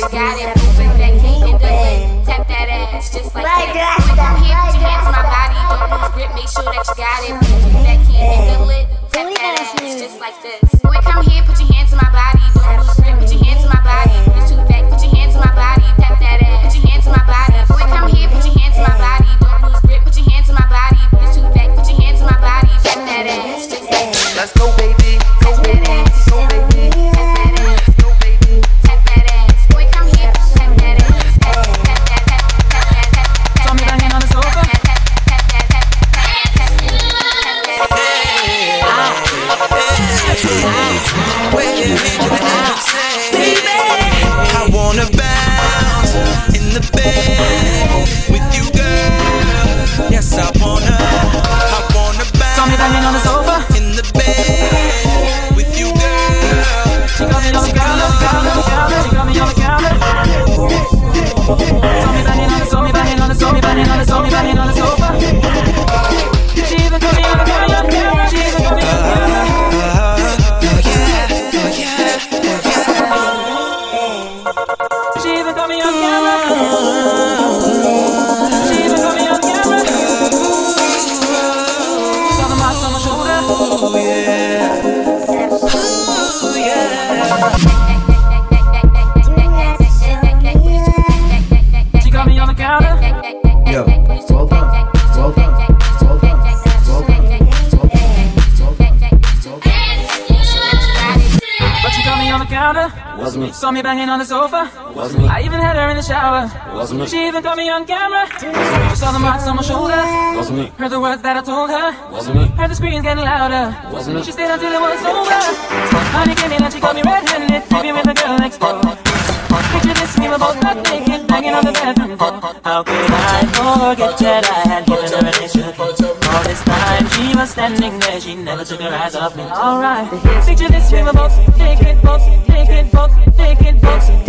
got it, that. Tap that ass just like. When you here, put your hands my body, don't lose grip, make sure that you got it. That tap that ass just like this. Boy, come here, put your Bye. on the counter. Wasn't me. Saw me banging on the sofa. Wasn't me. I even had her in the shower. Wasn't me. She even caught me on camera. She saw the marks on my shoulder. Wasn't me. Heard the words that I told her. Wasn't me. Heard the screams getting louder. Wasn't me. She stayed until it was over. Honey came in and she got me red-handed, creepy with a girl next door. Picture this, we were both butt naked, banging on the bathroom floor. How could I forget that I had given her an issue? was standing there, she never took her eyes off me. Alright, picture this, we were both thinking, both thinking, both thinking, both.